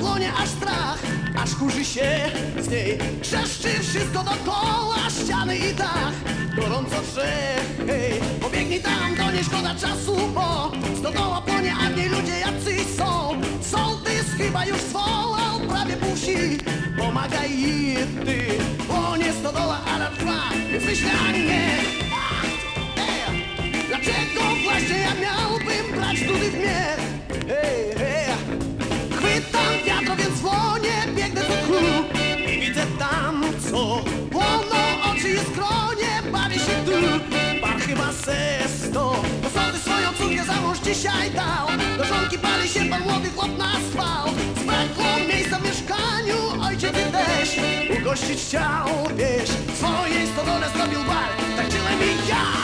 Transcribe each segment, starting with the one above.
płonie aż strach Aż kurzy się z niej. Trzeszczy wszystko dookoła Ściany i dach. Gorąco drze, hej Pobiegnij tam, to nie szkoda czasu Bo stodoła płonie, a w ludzie jacyś są. Sołtys chyba już zwołał Prawie pół wsi Pomagaj i ty Płonie stodoła, alarm trwa Więc myślę, a co płoną oczy i skronie Bawię się tu, bar chyba sesto sądy swoją córkę za mąż dzisiaj dał. Do żonki pali się pan młody chłop na spał Zbrakło miejsca w mieszkaniu, ojciec i też Ugościć chciał, wiesz, w swojej stodole zrobił bar Tak tyle mi ja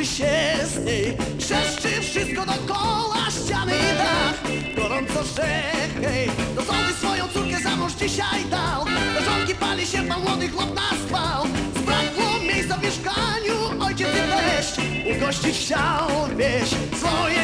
Kurzy się z niej Trzeszczy wszystko dookoła Ściany i dach. Gorąco hej Do żony swoją córkę za mąż dzisiaj dał. Do żonki pali się pan młody chłop na spał Zbrakło miejsca w mieszkaniu Ojciec i teść Ugościć chciał, wieś Swojej